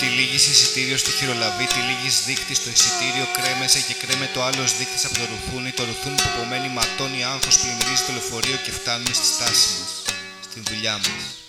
Τυλίγεις εισιτήριο στη χειρολαβή, τυλίγεις δείκτης στο εισιτήριο, κρέμεσαι και κρέμε το άλλο δείκτης από το ρουθούνι. Το ρουθούνι που απομένει ματώνει άγχος, πλημμυρίζει το λεωφορείο και φτάνουμε στη στάση μας, στην δουλειά μας.